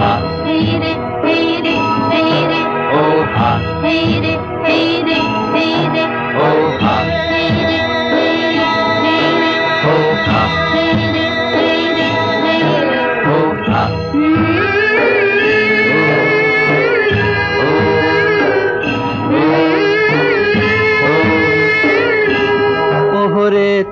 ha hey re hey re hey re oh ha hey re hey re hey re oh ha hey re hey re hey re oh ha hey re hey re hey re oh ha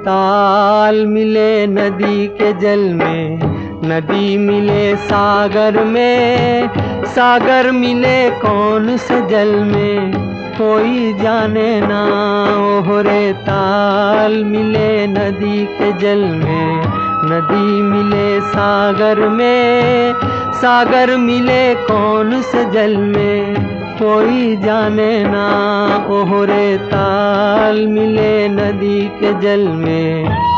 ताल मिले नदी के जल में नदी मिले सागर में, सागर मिले कौन से जल में? कोई जाने ना, ओहरे ताल मिले नदी के जल में। नदी मिले सागर में, सागर मिले कौन से जल में? कोई जाने ना, ओहरे ताल मिले नदी के जल में।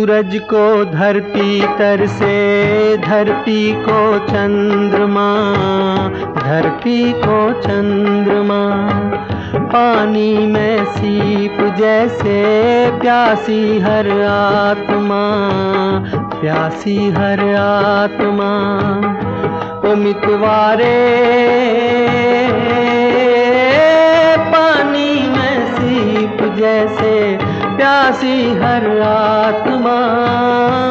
सूरज को धरती तर से, धरती को चंद्रमा, धरती को चंद्रमा। पानी में सीप जैसे प्यासी हर आत्मा, प्यासी हर आत्मा। ओ प्यासी हर आत्मा,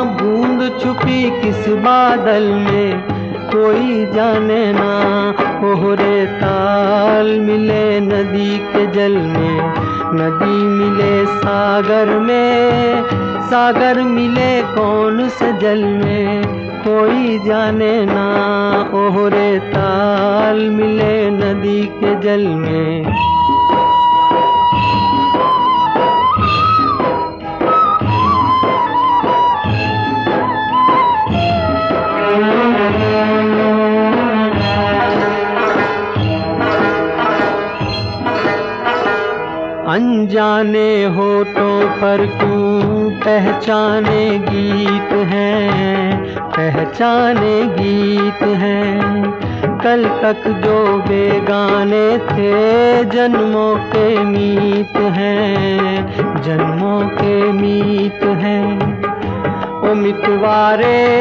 बूंद छुपी किस बादल में? कोई जाने ना ओहरे ताल मिले नदी के जल में। नदी मिले सागर में, सागर मिले कौन से जल में? कोई जाने ना ओहरे ताल मिले नदी के जल में। अनजाने होठों पर क्यों पहचाने गीत हैं? पहचाने गीत हैं। कल तक जो बेगाने थे, जन्मों के मीत हैं। जन्मों के मीत हैं। ओ मितवारे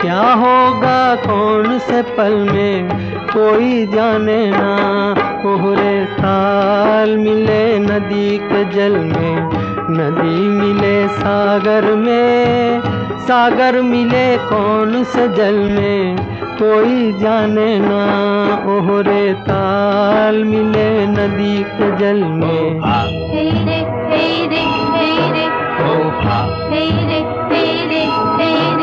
क्या होगा कौन से पल में? कोई जाने ना कोहरे ताल मिले नदी के जल में। नदी मिले सागर में सागर मिले कौन से जल में? कोई जाने ना ओहरे ताल मिले नदी के जल में। ओ हा hey, hey, hey, hey.